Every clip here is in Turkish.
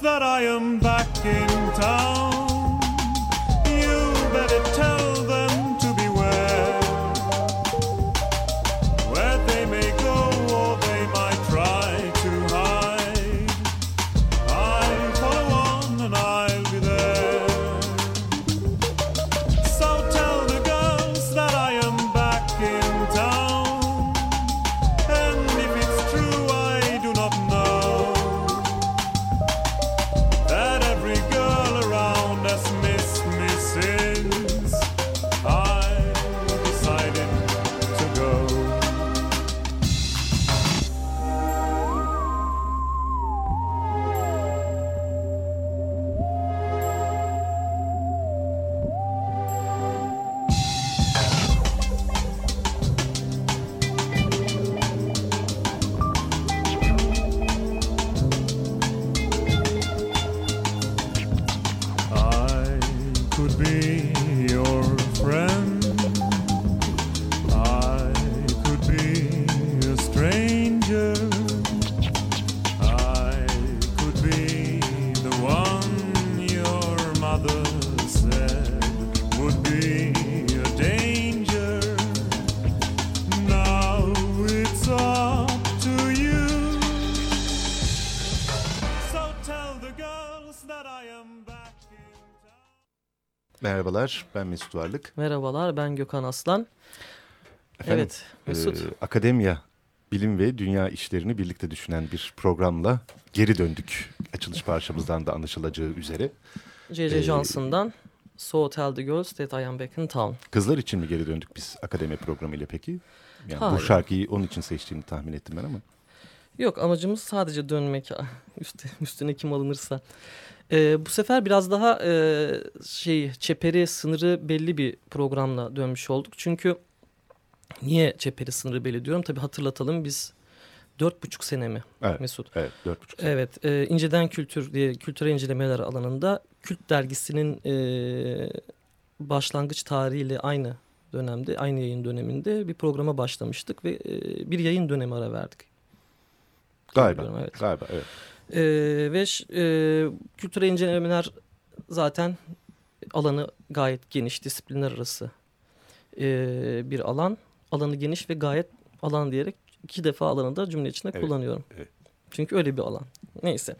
that I am back in town. Merhabalar, ben Mesut Varlık. Merhabalar, ben Gökhan Aslan. Efendim, evet, Mesut. E, akademya, bilim ve dünya işlerini birlikte düşünen bir programla geri döndük. Açılış parçamızdan da anlaşılacağı üzere. J.J. Ee, Johnson'dan So Tell the Girls That I Am Back in Town. Kızlar için mi geri döndük biz akademi programıyla peki? Yani Hayır. bu şarkıyı onun için seçtiğimi tahmin ettim ben ama. Yok amacımız sadece dönmek üstüne, üstüne kim alınırsa. E, bu sefer biraz daha e, şey çeperi sınırı belli bir programla dönmüş olduk. Çünkü niye çeperi sınırı belli diyorum? Tabii hatırlatalım biz dört buçuk sene mi evet, Mesut? Evet dört buçuk sene. Evet e, inceden kültür diye kültürel incelemeler alanında Kült dergisinin e, başlangıç tarihiyle aynı dönemde aynı yayın döneminde bir programa başlamıştık ve e, bir yayın dönemi ara verdik. Galiba, evet. galiba evet. E, ve e, kültürel incelemeler zaten alanı gayet geniş, disiplinler arası e, bir alan. Alanı geniş ve gayet alan diyerek iki defa alanı da cümle içinde evet, kullanıyorum. Evet. Çünkü öyle bir alan. Neyse.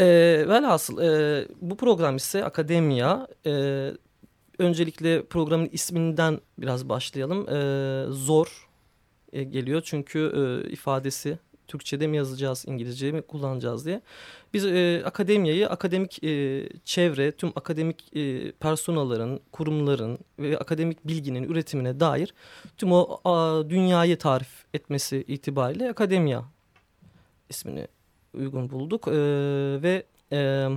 E, velhasıl e, bu program ise Akademiya. E, öncelikle programın isminden biraz başlayalım. E, zor e, geliyor çünkü e, ifadesi Türkçe'de mi yazacağız, İngilizce mi kullanacağız diye. Biz e, akademiyayı akademik e, çevre, tüm akademik e, personaların, kurumların ve akademik bilginin üretimine dair tüm o a, dünyayı tarif etmesi itibariyle akademiya ismini uygun bulduk. E, ve e,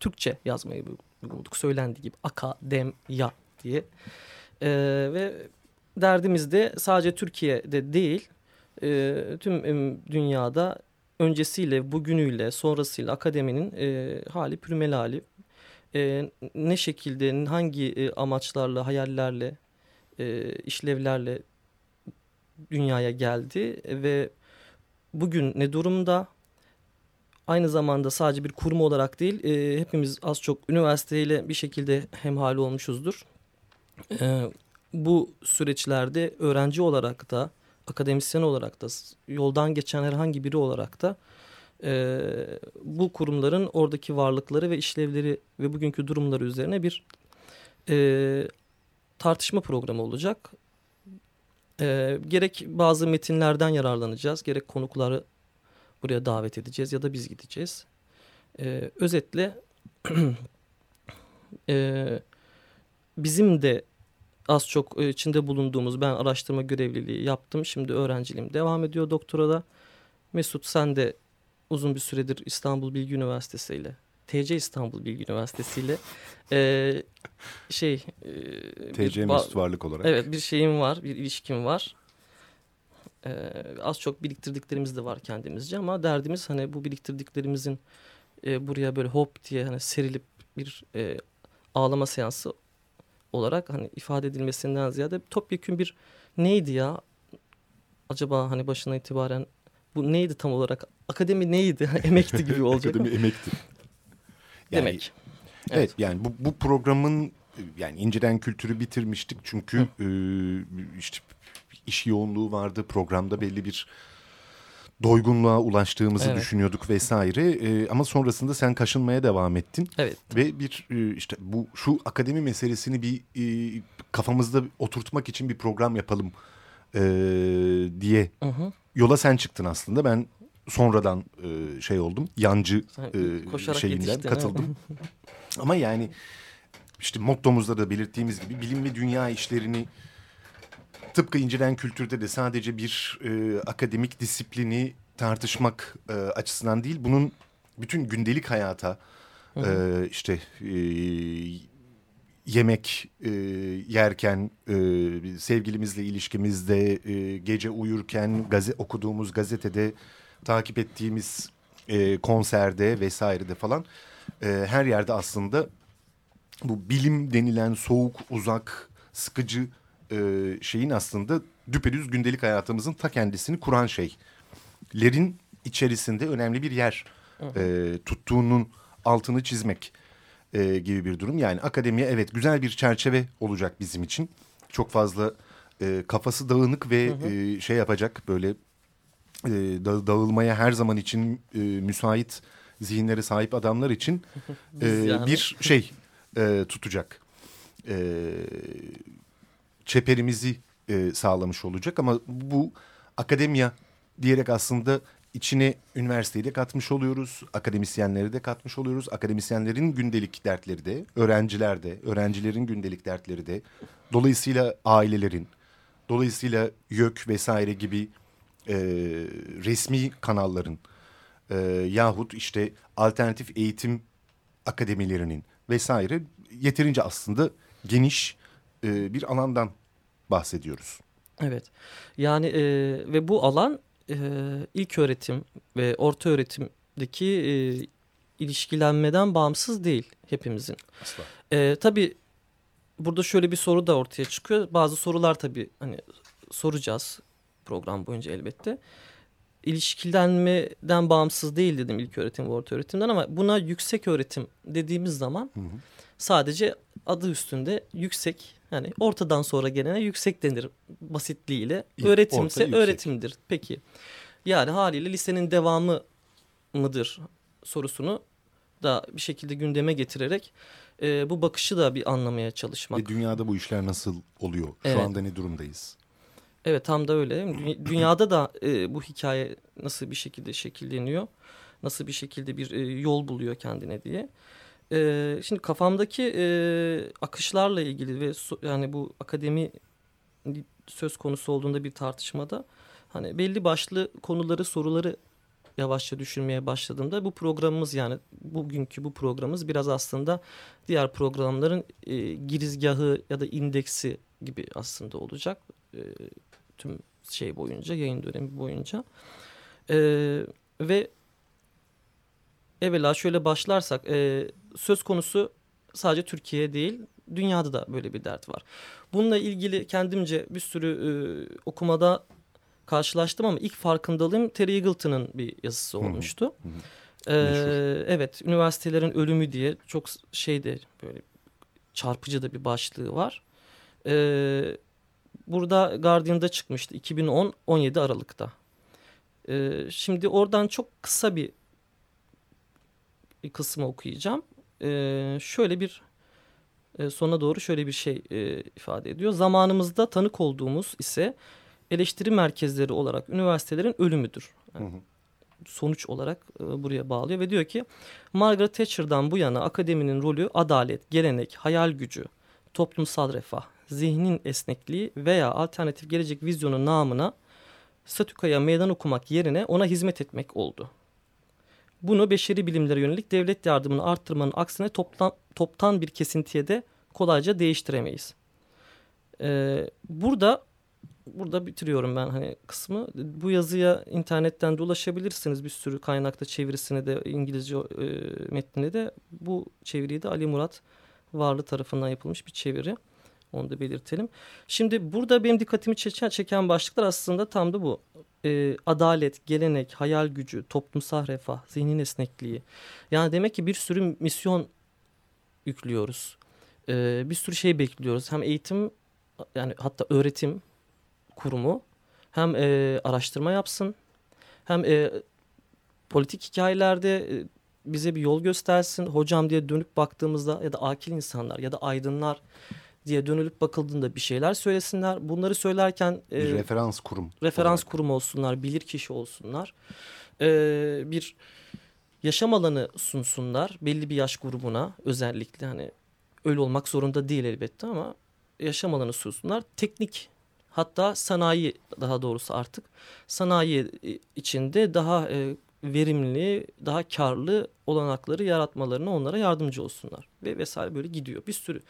Türkçe yazmayı bulduk. Söylendiği gibi akademya diye. E, ve derdimiz de sadece Türkiye'de değil e, tüm dünyada öncesiyle, bugünüyle, sonrasıyla akademinin e, hali pürmelali. E, ne şekilde, hangi e, amaçlarla, hayallerle, e, işlevlerle dünyaya geldi ve bugün ne durumda? Aynı zamanda sadece bir kurum olarak değil, e, hepimiz az çok üniversiteyle bir şekilde hemhali olmuşuzdur. E, bu süreçlerde öğrenci olarak da, akademisyen olarak da, yoldan geçen herhangi biri olarak da e, bu kurumların oradaki varlıkları ve işlevleri ve bugünkü durumları üzerine bir e, tartışma programı olacak. E, gerek bazı metinlerden yararlanacağız, gerek konukları buraya davet edeceğiz ya da biz gideceğiz. E, özetle e, bizim de az çok içinde bulunduğumuz ben araştırma görevliliği yaptım. Şimdi öğrenciliğim devam ediyor doktorada. Mesut sen de uzun bir süredir İstanbul Bilgi Üniversitesi ile TC İstanbul Bilgi Üniversitesi ile e, şey e, TC Mesut Varlık olarak. Evet bir şeyim var, bir ilişkim var. E, az çok biriktirdiklerimiz de var kendimizce ama derdimiz hani bu biriktirdiklerimizin e, buraya böyle hop diye hani serilip bir e, ağlama seansı olarak hani ifade edilmesinden ziyade topyekün bir neydi ya? Acaba hani başına itibaren bu neydi tam olarak? Akademi neydi? Emekti gibi olacak. Akademi emekti. Yani, demek. evet. evet. yani bu, bu programın yani inceden kültürü bitirmiştik çünkü e, işte iş yoğunluğu vardı programda belli bir doygunluğa ulaştığımızı evet. düşünüyorduk vesaire. E, ama sonrasında sen kaşınmaya devam ettin. Evet. Ve bir e, işte bu şu akademi meselesini bir e, kafamızda oturtmak için bir program yapalım e, diye hı hı. yola sen çıktın aslında. Ben sonradan e, şey oldum. Yancı e, şeyinden katıldım. ama yani işte mottomuzda da belirttiğimiz gibi bilim ve dünya işlerini tıpkı incelen kültürde de sadece bir e, akademik disiplini tartışmak e, açısından değil, bunun bütün gündelik hayata e, işte e, yemek e, yerken, e, sevgilimizle ilişkimizde, e, gece uyurken, gazete okuduğumuz gazetede takip ettiğimiz e, konserde vesairede falan e, her yerde aslında bu bilim denilen soğuk, uzak, sıkıcı e, şeyin aslında düpedüz gündelik hayatımızın ta kendisini kuran şeylerin içerisinde önemli bir yer e, tuttuğunun altını çizmek e, gibi bir durum. Yani akademiye evet güzel bir çerçeve olacak bizim için. Çok fazla e, kafası dağınık ve hı hı. E, şey yapacak böyle e, da, dağılmaya her zaman için e, müsait zihinlere sahip adamlar için e, yani. bir şey e, tutacak. E, çeperimizi e, sağlamış olacak. Ama bu akademiya diyerek aslında içine üniversiteyi de katmış oluyoruz. Akademisyenleri de katmış oluyoruz. Akademisyenlerin gündelik dertleri de, öğrenciler de, öğrencilerin gündelik dertleri de. Dolayısıyla ailelerin, dolayısıyla YÖK vesaire gibi e, resmi kanalların e, yahut işte alternatif eğitim akademilerinin vesaire yeterince aslında geniş e, bir alandan bahsediyoruz. Evet yani e, ve bu alan e, ilk öğretim ve orta öğretimdeki e, ilişkilenmeden bağımsız değil hepimizin. Asla. E, tabii burada şöyle bir soru da ortaya çıkıyor. Bazı sorular tabii hani soracağız program boyunca elbette. İlişkilenmeden bağımsız değil dedim ilk öğretim ve orta öğretimden ama buna yüksek öğretim dediğimiz zaman hı hı. sadece adı üstünde yüksek yani ortadan sonra gelene yüksek denir basitliğiyle. Öğretimse Orta, öğretimdir. Peki yani haliyle lisenin devamı mıdır sorusunu da bir şekilde gündeme getirerek e, bu bakışı da bir anlamaya çalışmak. Ve dünyada bu işler nasıl oluyor? Şu evet. anda ne durumdayız? Evet tam da öyle. Dünyada da e, bu hikaye nasıl bir şekilde şekilleniyor? Nasıl bir şekilde bir e, yol buluyor kendine diye. E, şimdi kafamdaki e, akışlarla ilgili ve so, yani bu akademi söz konusu olduğunda bir tartışmada hani belli başlı konuları soruları yavaşça düşürmeye başladığımda bu programımız yani bugünkü bu programımız biraz aslında diğer programların e, girizgahı ya da indeksi gibi aslında olacak. E, tüm şey boyunca yayın dönemi boyunca. E, ve evvela şöyle başlarsak e, söz konusu sadece Türkiye değil dünyada da böyle bir dert var. Bununla ilgili kendimce bir sürü e, okumada karşılaştım ama ilk farkındalığım Terry Eagleton'ın bir yazısı olmuştu. Hı hı. Ee, evet, üniversitelerin ölümü diye çok şeyde böyle çarpıcı da bir başlığı var. Ee, burada Guardian'da çıkmıştı 2010-17 Aralık'ta. Ee, şimdi oradan çok kısa bir, bir kısmı okuyacağım. Ee, şöyle bir e, sona doğru şöyle bir şey e, ifade ediyor. Zamanımızda tanık olduğumuz ise eleştiri merkezleri olarak üniversitelerin ölümüdür. Yani Sonuç olarak e, buraya bağlıyor ve diyor ki Margaret Thatcher'dan bu yana akademinin rolü adalet, gelenek, hayal gücü, toplumsal refah, zihnin esnekliği veya alternatif gelecek vizyonu namına statükaya meydan okumak yerine ona hizmet etmek oldu. Bunu beşeri bilimlere yönelik devlet yardımını arttırmanın aksine toptan, toptan bir kesintiye de kolayca değiştiremeyiz. Ee, burada burada bitiriyorum ben hani kısmı. Bu yazıya internetten de ulaşabilirsiniz. Bir sürü kaynakta çevirisini de İngilizce e, metnini de bu çeviriyi de Ali Murat Varlı tarafından yapılmış bir çeviri. Onu da belirtelim. Şimdi burada benim dikkatimi çeken, çeken başlıklar aslında tam da bu. Ee, adalet, gelenek, hayal gücü, toplumsal refah, zihnin esnekliği. Yani demek ki bir sürü misyon yüklüyoruz. Ee, bir sürü şey bekliyoruz. Hem eğitim yani hatta öğretim kurumu hem e, araştırma yapsın hem e, politik hikayelerde e, bize bir yol göstersin. Hocam diye dönüp baktığımızda ya da akil insanlar ya da aydınlar diye dönülüp bakıldığında bir şeyler söylesinler. Bunları söylerken e, bir referans kurum. Referans olarak. kurum olsunlar, bilir kişi olsunlar. E, bir yaşam alanı sunsunlar belli bir yaş grubuna özellikle hani öyle olmak zorunda değil elbette ama yaşam alanı sunsunlar. Teknik hatta sanayi daha doğrusu artık sanayi içinde daha e, verimli, daha karlı olanakları yaratmalarına onlara yardımcı olsunlar. Ve vesaire böyle gidiyor. Bir sürü.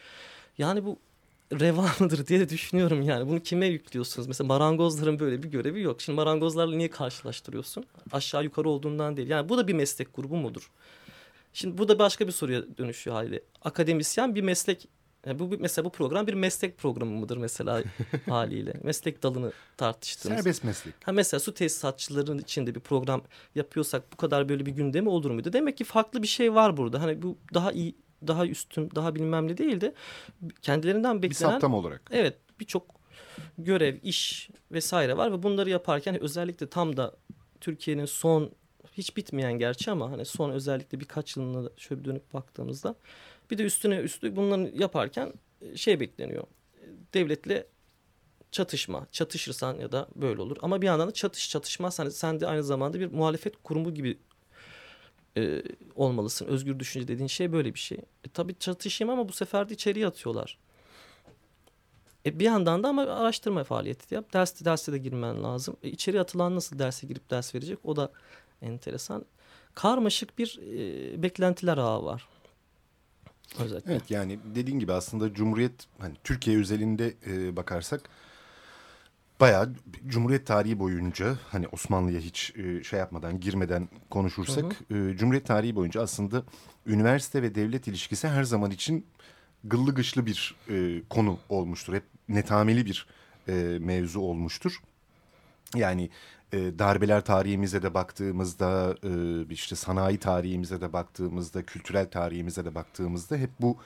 Yani bu reva mıdır diye düşünüyorum yani. Bunu kime yüklüyorsunuz? Mesela marangozların böyle bir görevi yok. Şimdi marangozlarla niye karşılaştırıyorsun? Aşağı yukarı olduğundan değil. Yani bu da bir meslek grubu mudur? Şimdi bu da başka bir soruya dönüşüyor haliyle. Akademisyen bir meslek yani bu mesela bu program bir meslek programı mıdır mesela haliyle? Meslek dalını tartıştığımız. Serbest meslek. Ha mesela su tesisatçıların içinde bir program yapıyorsak bu kadar böyle bir gündemi olur muydu? Demek ki farklı bir şey var burada. Hani bu daha iyi, daha üstün, daha bilmem ne değil de kendilerinden beklenen... Bir saptama olarak. Evet birçok görev, iş vesaire var ve bunları yaparken özellikle tam da Türkiye'nin son hiç bitmeyen gerçi ama hani son özellikle birkaç yılına şöyle dönüp baktığımızda bir de üstüne üstlük bunları yaparken e, şey bekleniyor. Devletle çatışma. Çatışırsan ya da böyle olur. Ama bir yandan da çatış çatışmaz. Hani sen de aynı zamanda bir muhalefet kurumu gibi e, olmalısın. Özgür düşünce dediğin şey böyle bir şey. E, tabii çatışayım ama bu sefer de içeriye atıyorlar. E, bir yandan da ama araştırma faaliyeti yap. Derste, derste de girmen lazım. E, içeri atılan nasıl derse girip ders verecek? O da enteresan. Karmaşık bir e, beklentiler ağı var. Özellikle. Evet yani dediğin gibi aslında Cumhuriyet hani Türkiye özelinde e, bakarsak bayağı Cumhuriyet tarihi boyunca hani Osmanlı'ya hiç e, şey yapmadan girmeden konuşursak hı hı. E, Cumhuriyet tarihi boyunca aslında üniversite ve devlet ilişkisi her zaman için gıllı gışlı bir e, konu olmuştur. Hep netameli bir e, mevzu olmuştur. Yani e, darbeler tarihimize de baktığımızda, e, işte sanayi tarihimize de baktığımızda, kültürel tarihimize de baktığımızda hep bu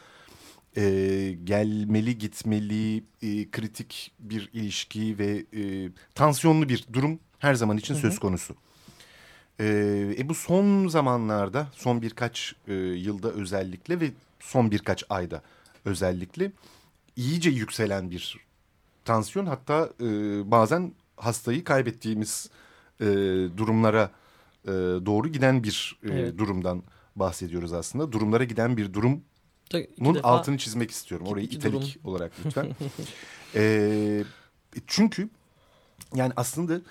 e, gelmeli gitmeli e, kritik bir ilişki ve e, tansiyonlu bir durum her zaman için söz konusu. E, e, bu son zamanlarda, son birkaç e, yılda özellikle ve son birkaç ayda özellikle iyice yükselen bir tansiyon hatta e, bazen hastayı kaybettiğimiz e, durumlara e, doğru giden bir e, evet. durumdan bahsediyoruz aslında. Durumlara giden bir durumun defa... altını çizmek istiyorum. Orayı iki italik durum. olarak lütfen. e, çünkü yani aslında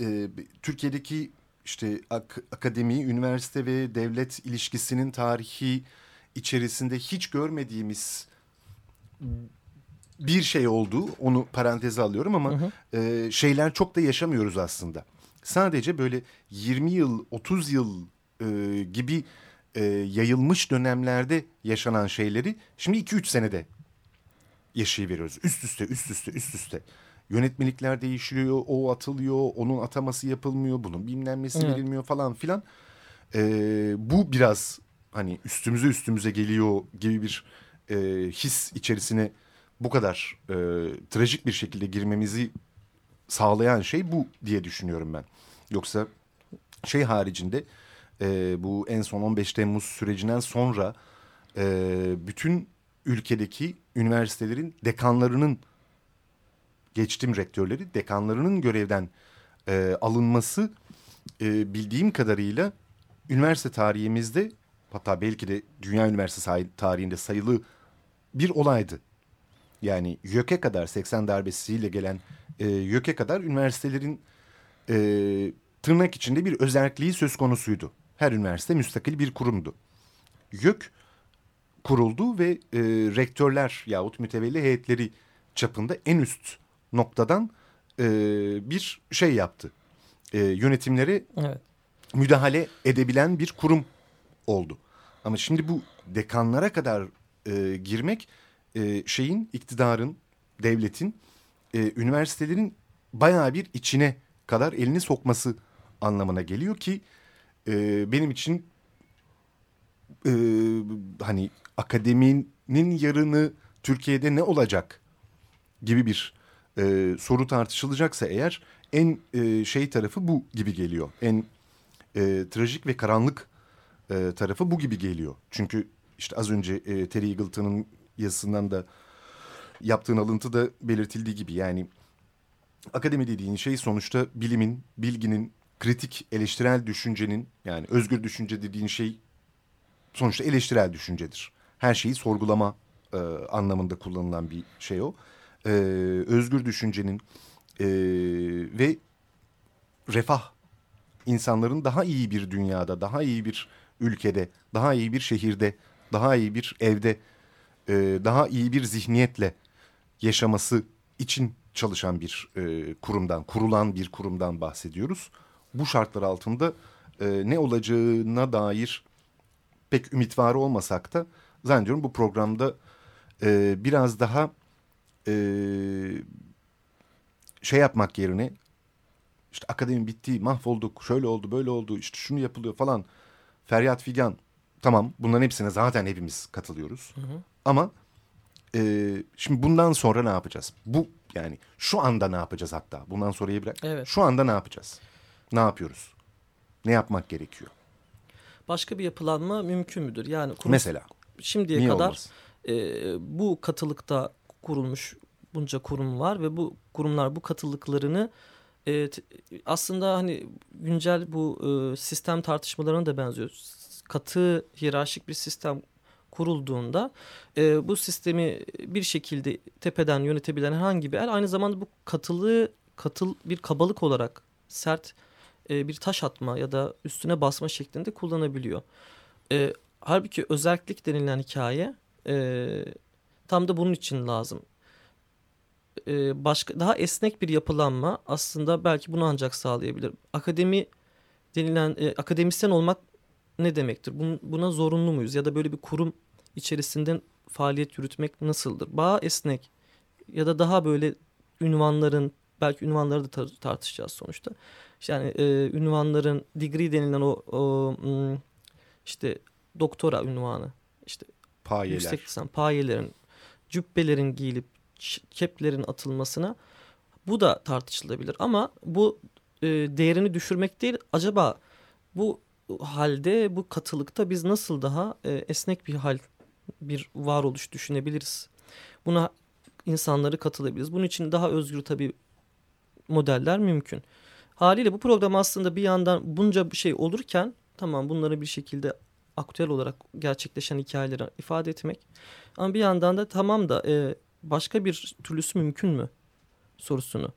e, Türkiye'deki işte ak akademi, üniversite ve devlet ilişkisinin tarihi içerisinde hiç görmediğimiz bir şey oldu. Onu paranteze alıyorum ama hı hı. E, şeyler çok da yaşamıyoruz aslında. Sadece böyle 20 yıl, 30 yıl e, gibi e, yayılmış dönemlerde yaşanan şeyleri şimdi 2-3 senede yaşayıveriyoruz. Üst üste, üst üste, üst üste. Yönetmelikler değişiyor, o atılıyor, onun ataması yapılmıyor, bunun bilmem nesi evet. verilmiyor falan filan. E, bu biraz hani üstümüze üstümüze geliyor gibi bir e, his içerisine bu kadar e, trajik bir şekilde girmemizi sağlayan şey bu diye düşünüyorum ben. Yoksa şey haricinde e, bu en son 15 Temmuz sürecinden sonra e, bütün ülkedeki üniversitelerin dekanlarının geçtim rektörleri dekanlarının görevden e, alınması e, bildiğim kadarıyla üniversite tarihimizde hatta belki de dünya üniversitesi tarihinde sayılı bir olaydı. Yani YÖK'e kadar 80 darbesiyle gelen e, YÖK'e kadar üniversitelerin e, tırnak içinde bir özelliği söz konusuydu. Her üniversite müstakil bir kurumdu. YÖK kuruldu ve e, rektörler yahut mütevelli heyetleri çapında en üst noktadan e, bir şey yaptı. E, yönetimleri evet. müdahale edebilen bir kurum oldu. Ama şimdi bu dekanlara kadar e, girmek e, şeyin iktidarın, devletin, e, üniversitelerin bayağı bir içine kadar elini sokması anlamına geliyor ki e, benim için e, hani akademinin yarını Türkiye'de ne olacak gibi bir e, soru tartışılacaksa eğer en e, şey tarafı bu gibi geliyor. En e, trajik ve karanlık e, tarafı bu gibi geliyor. Çünkü işte az önce e, Terry Eagleton'ın yazısından da yaptığın alıntı da belirtildiği gibi yani akademi dediğin şey sonuçta bilimin, bilginin, kritik eleştirel düşüncenin yani özgür düşünce dediğin şey sonuçta eleştirel düşüncedir. Her şeyi sorgulama e, anlamında kullanılan bir şey o. E, özgür düşüncenin e, ve refah insanların daha iyi bir dünyada, daha iyi bir ülkede, daha iyi bir şehirde, daha iyi bir evde, e, daha iyi bir zihniyetle yaşaması için çalışan bir e, kurumdan, kurulan bir kurumdan bahsediyoruz. Bu şartlar altında e, ne olacağına dair pek ümit var olmasak da zannediyorum bu programda e, biraz daha e, şey yapmak yerine işte akademi bitti, mahvolduk, şöyle oldu, böyle oldu, işte şunu yapılıyor falan. Feryat figan. Tamam bunların hepsine zaten hepimiz katılıyoruz. Hı hı. Ama e, şimdi bundan sonra ne yapacağız? Bu yani şu anda ne yapacağız hatta? Bundan sonrayı bırak. Evet. Şu anda ne yapacağız? Ne yapıyoruz? Ne yapmak gerekiyor? Başka bir yapılanma mümkün müdür? Yani kurum, mesela şimdiye Niye kadar e, bu katılıkta kurulmuş bunca kurum var ve bu kurumlar bu katılıklarını e, aslında hani güncel bu e, sistem tartışmalarına da benziyor. Katı hiyerarşik bir sistem kurulduğunda e, bu sistemi bir şekilde tepeden yönetebilen herhangi bir el aynı zamanda bu katılığı katıl bir kabalık olarak sert e, bir taş atma ya da üstüne basma şeklinde kullanabiliyor. E, halbuki özellik denilen hikaye e, tam da bunun için lazım. E, başka daha esnek bir yapılanma aslında belki bunu ancak sağlayabilir. Akademi denilen e, akademisyen olmak ne demektir? Bun, buna zorunlu muyuz? Ya da böyle bir kurum içerisinde faaliyet yürütmek nasıldır? Bağ esnek ya da daha böyle ünvanların belki ünvanları da tar tartışacağız sonuçta. Yani e, ünvanların degree denilen o, o hmm, işte doktora ünvanı işte payeler. yüksek lisans payelerin cübbelerin giyilip keplerin atılmasına bu da tartışılabilir ama bu e, değerini düşürmek değil acaba bu halde bu katılıkta biz nasıl daha e, esnek bir hal bir varoluş düşünebiliriz. Buna insanları katılabiliriz. Bunun için daha özgür tabii modeller mümkün. Haliyle bu program aslında bir yandan bunca şey olurken tamam bunları bir şekilde aktüel olarak gerçekleşen hikayeleri ifade etmek. Ama bir yandan da tamam da e, başka bir türlüsü mümkün mü sorusunu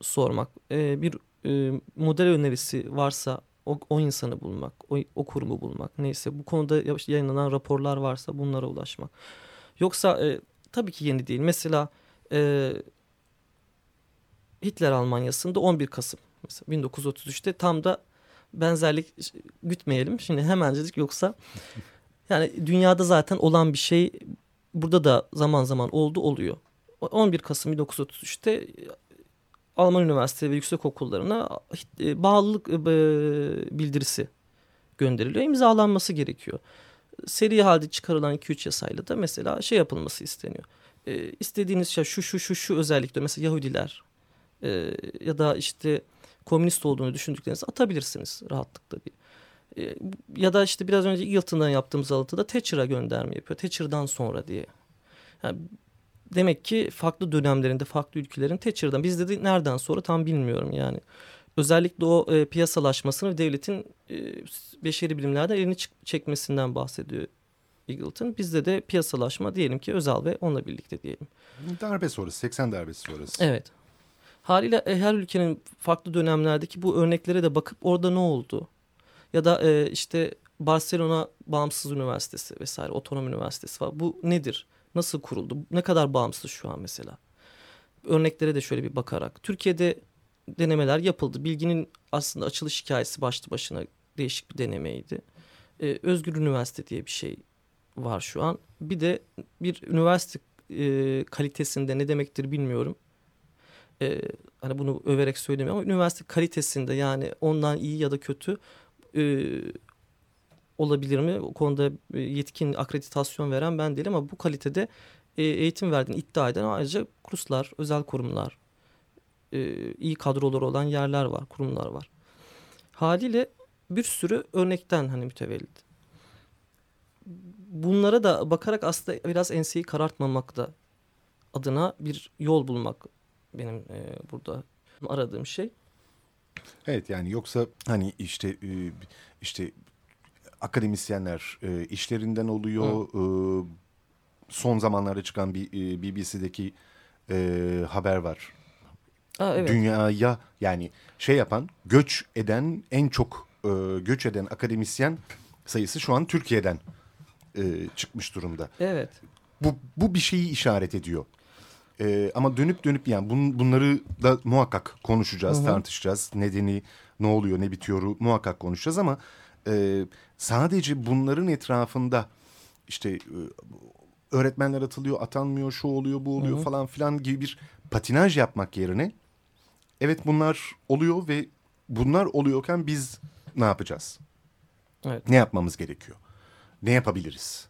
sormak. E, bir e, model önerisi varsa O, o insanı bulmak, o, o kurumu bulmak neyse. Bu konuda yayınlanan raporlar varsa bunlara ulaşmak. Yoksa e, tabii ki yeni değil. Mesela e, Hitler Almanya'sında 11 Kasım mesela 1933'te tam da benzerlik gütmeyelim. Şimdi hemencecik yoksa yani dünyada zaten olan bir şey burada da zaman zaman oldu oluyor. 11 Kasım 1933'te Alman üniversite ve yüksek okullarına e, bağlılık e, bildirisi gönderiliyor. İmzalanması gerekiyor. Seri halde çıkarılan 2-3 yasayla da mesela şey yapılması isteniyor. E, istediğiniz şey şu şu şu şu özellikle mesela Yahudiler e, ya da işte komünist olduğunu düşündüklerinizi atabilirsiniz rahatlıkla. Bir. E, ya da işte biraz önce Eagleton'dan yaptığımız alıntıda Thatcher'a gönderme yapıyor. Thatcher'dan sonra diye. Yani demek ki farklı dönemlerinde farklı ülkelerin Thatcher'dan bizde de nereden sonra tam bilmiyorum yani. Özellikle o e, piyasalaşmasını ve devletin e, beşeri bilimlerden elini çekmesinden bahsediyor Eagleton. Bizde de piyasalaşma diyelim ki Özal ve onunla birlikte diyelim. Darbe sonrası 80 darbesi sonrası. Evet. Haliyle e, her ülkenin farklı dönemlerdeki bu örneklere de bakıp orada ne oldu? Ya da e, işte Barcelona Bağımsız Üniversitesi vesaire otonom üniversitesi var. Bu nedir? Nasıl kuruldu? Ne kadar bağımsız şu an mesela? Örneklere de şöyle bir bakarak. Türkiye'de denemeler yapıldı. Bilginin aslında açılış hikayesi başlı başına değişik bir denemeydi. Ee, Özgür Üniversite diye bir şey var şu an. Bir de bir üniversite e, kalitesinde ne demektir bilmiyorum. Ee, hani bunu överek söylemiyorum ama üniversite kalitesinde yani ondan iyi ya da kötü e, olabilir mi? O konuda e, yetkin akreditasyon veren ben değilim ama bu kalitede e, eğitim verdiğini iddia eden ayrıca kurslar, özel kurumlar, e, iyi kadroları olan yerler var, kurumlar var. Haliyle bir sürü örnekten hani mütevellit. Bunlara da bakarak aslında biraz enseyi karartmamak da adına bir yol bulmak benim e, burada aradığım şey. Evet yani yoksa hani işte işte akademisyenler e, işlerinden oluyor. E, son zamanlarda çıkan bir e, BBC'deki e, haber var. Aa, evet. Dünyaya yani şey yapan göç eden en çok e, göç eden akademisyen sayısı şu an Türkiye'den e, çıkmış durumda. Evet. Bu, bu bir şeyi işaret ediyor. E, ama dönüp dönüp yani bun, bunları da muhakkak konuşacağız, Hı -hı. tartışacağız. Nedeni ne oluyor, ne bitiyor muhakkak konuşacağız ama e, sadece bunların etrafında işte e, öğretmenler atılıyor, atanmıyor, şu oluyor, bu oluyor Hı -hı. falan filan gibi bir patinaj yapmak yerine evet bunlar oluyor ve bunlar oluyorken biz ne yapacağız? Evet. Ne yapmamız gerekiyor? Ne yapabiliriz?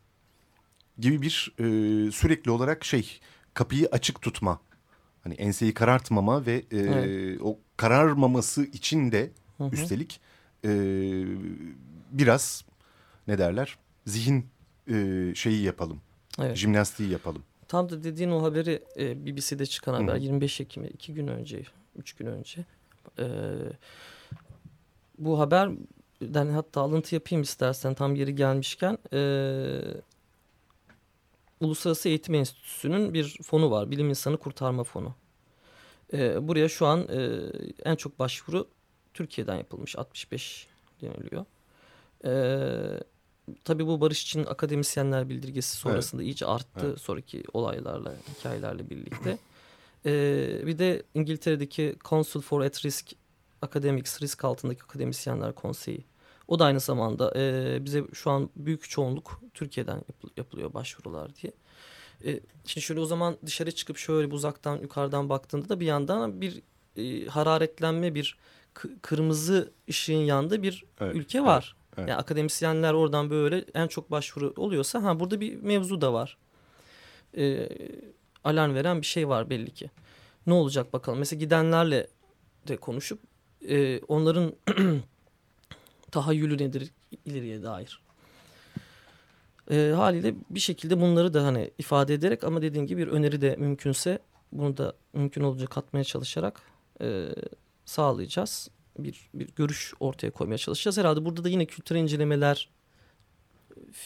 Gibi bir e, sürekli olarak şey kapıyı açık tutma. Hani enseyi karartmama ve e, evet. o kararmaması için de hı hı. üstelik e, biraz ne derler zihin e, şeyi yapalım. Evet. Jimnastiği yapalım. Tam da dediğin o haberi e, BBC'de çıkan haber Hı -hı. 25 Ekim'e iki gün önce, üç gün önce. E, bu haber yani hatta alıntı yapayım istersen tam yeri gelmişken e, Uluslararası Eğitim Enstitüsü'nün bir fonu var. Bilim İnsanı Kurtarma Fonu. E, buraya şu an e, en çok başvuru Türkiye'den yapılmış 65 deniliyor. Ee, tabii bu barış için akademisyenler bildirgesi sonrasında evet. iyice arttı evet. sonraki olaylarla, hikayelerle birlikte. Ee, bir de İngiltere'deki Council for At Risk Academics, risk altındaki akademisyenler konseyi. O da aynı zamanda e, bize şu an büyük çoğunluk Türkiye'den yapılıyor başvurular diye. E, şimdi şöyle o zaman dışarı çıkıp şöyle uzaktan yukarıdan baktığında da bir yandan bir e, hararetlenme, bir kırmızı ışığın yanında bir evet, ülke var. Evet, evet. Yani akademisyenler oradan böyle en çok başvuru oluyorsa ha burada bir mevzu da var. Ee, alarm veren bir şey var belli ki. Ne olacak bakalım. Mesela gidenlerle de konuşup e, onların tahayyülü nedir ileriye dair. E, haliyle bir şekilde bunları da hani ifade ederek ama dediğim gibi bir öneri de mümkünse bunu da mümkün olunca katmaya çalışarak e, sağlayacağız. Bir, bir görüş ortaya koymaya çalışacağız. Herhalde burada da yine kültür incelemeler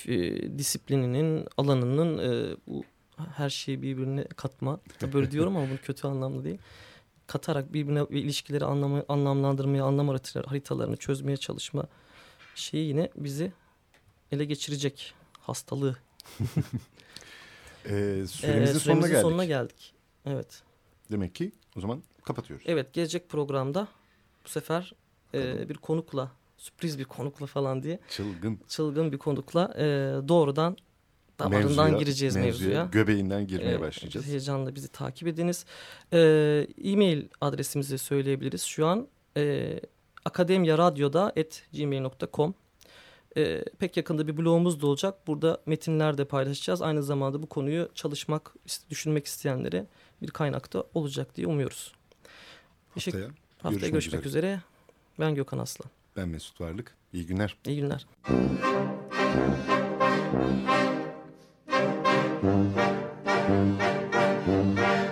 e, disiplininin, alanının e, bu her şeyi birbirine katma. Böyle diyorum ama bunu kötü anlamda değil. Katarak birbirine ilişkileri anlamı, anlamlandırmaya, anlam haritalarını çözmeye çalışma şeyi yine bizi ele geçirecek hastalığı. ee, süremizin, ee, süremizin sonuna, geldik. sonuna geldik. Evet. Demek ki o zaman kapatıyoruz. Evet gelecek programda bu sefer e, bir konukla sürpriz bir konukla falan diye. Çılgın. Çılgın bir konukla e, doğrudan damarından mevzuya, gireceğiz mevzuya, mevzuya. Göbeğinden girmeye ee, başlayacağız. Heyecanla bizi takip ediniz. Ee, e-mail adresimizi söyleyebiliriz. Şu an e, akademyaradyoda.gmail.com e, Pek yakında bir blogumuz da olacak. Burada metinler de paylaşacağız. Aynı zamanda bu konuyu çalışmak, düşünmek isteyenlere bir kaynakta olacak diye umuyoruz. Haftaya, haftaya görüşmek, görüşmek üzere. üzere. Ben Gökhan Aslan. Ben Mesut Varlık. İyi günler. İyi günler.